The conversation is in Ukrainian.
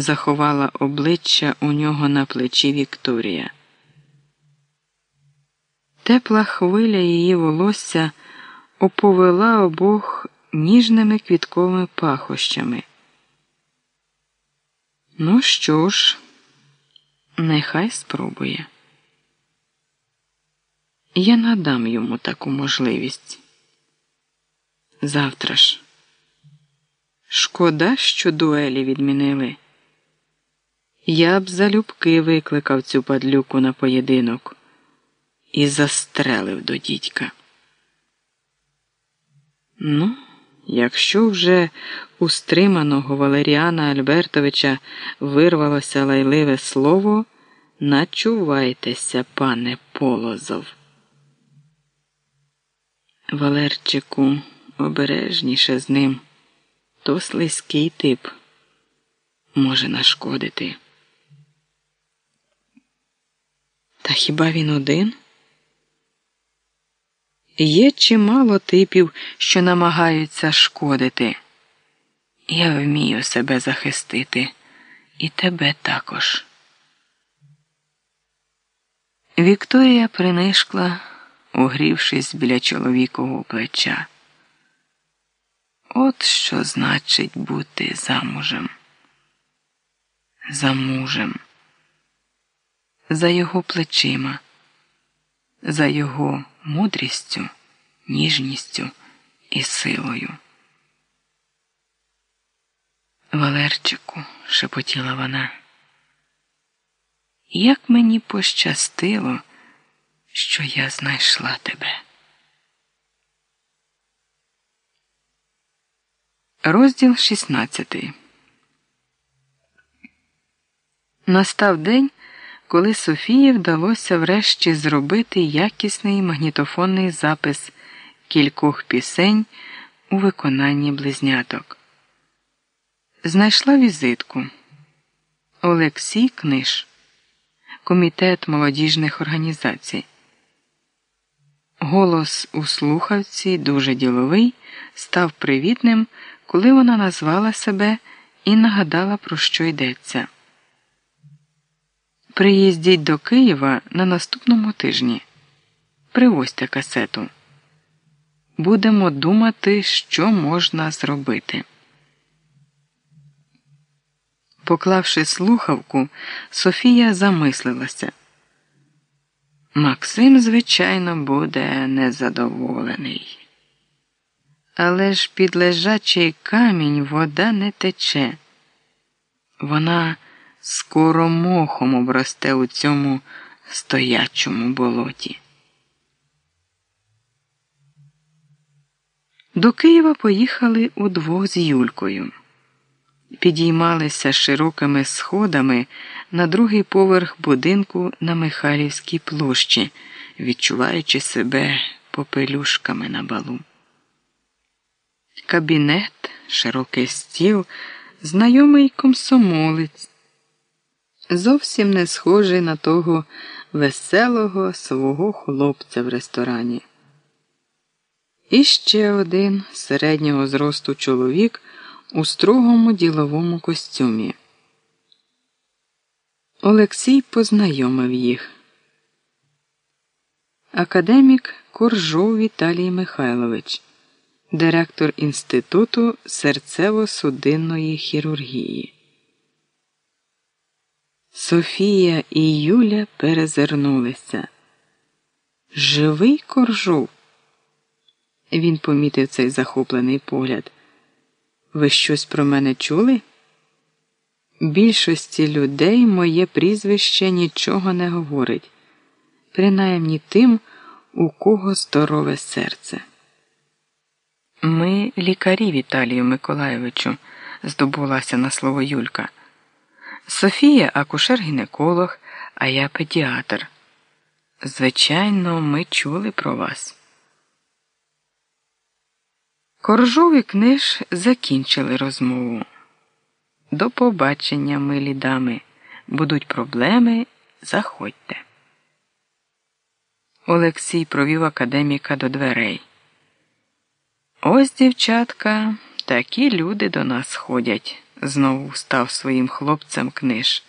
заховала обличчя у нього на плечі Вікторія. Тепла хвиля її волосся оповела обох ніжними квітковими пахощами. Ну що ж, нехай спробує. Я надам йому таку можливість. Завтра ж. Шкода, що дуелі відмінили. Я б залюбки викликав цю падлюку на поєдинок і застрелив до дідька. Ну, якщо вже у стриманого Валеріана Альбертовича вирвалося лайливе слово, начувайтеся, пане Полозов. Валерчику, обережніше з ним, то слизький тип може нашкодити. Та хіба він один? Є чимало типів, що намагаються шкодити. Я вмію себе захистити, і тебе також. Вікторія принишкла, угрівшись біля чоловікового плеча. От що значить бути замужем. За мужем, за його плечима, за його мудрістю, ніжністю і силою. Валерчику, шепотіла вона, як мені пощастило, що я знайшла тебе. Розділ 16 Настав день, коли Софії вдалося врешті зробити якісний магнітофонний запис кількох пісень у виконанні близняток. Знайшла візитку Олексій Книж, Комітет молодіжних організацій. Голос у слухавці, дуже діловий, став привітним, коли вона назвала себе і нагадала, про що йдеться. Приїздіть до Києва на наступному тижні. Привозьте касету. Будемо думати, що можна зробити. Поклавши слухавку, Софія замислилася. Максим, звичайно, буде незадоволений. Але ж під лежачий камінь вода не тече. Вона скоро мохом обросте у цьому стоячому болоті. До Києва поїхали удвох з Юлькою. Підіймалися широкими сходами на другий поверх будинку на Михайлівській площі, відчуваючи себе попелюшками на балу. Кабінет, широкий стіл, знайомий комсомолець зовсім не схожий на того веселого свого хлопця в ресторані. І ще один середнього зросту чоловік у строгому діловому костюмі. Олексій познайомив їх. Академік Коржов Віталій Михайлович, директор Інституту серцево-судинної хірургії. Софія і Юля перезирнулися. Живий коржов. Він помітив цей захоплений погляд. Ви щось про мене чули? Більшості людей моє прізвище нічого не говорить, принаймні тим, у кого здорове серце. Ми лікарі Віталію Миколаєвичу, здобулася на слово Юлька. Софія акушер-гінеколог, а я педіатр. Звичайно, ми чули про вас. Коржов і книж закінчили розмову. До побачення, милі дами. Будуть проблеми, заходьте. Олексій провів академіка до дверей. Ось, дівчатка, такі люди до нас ходять знову став своїм хлопцем книж.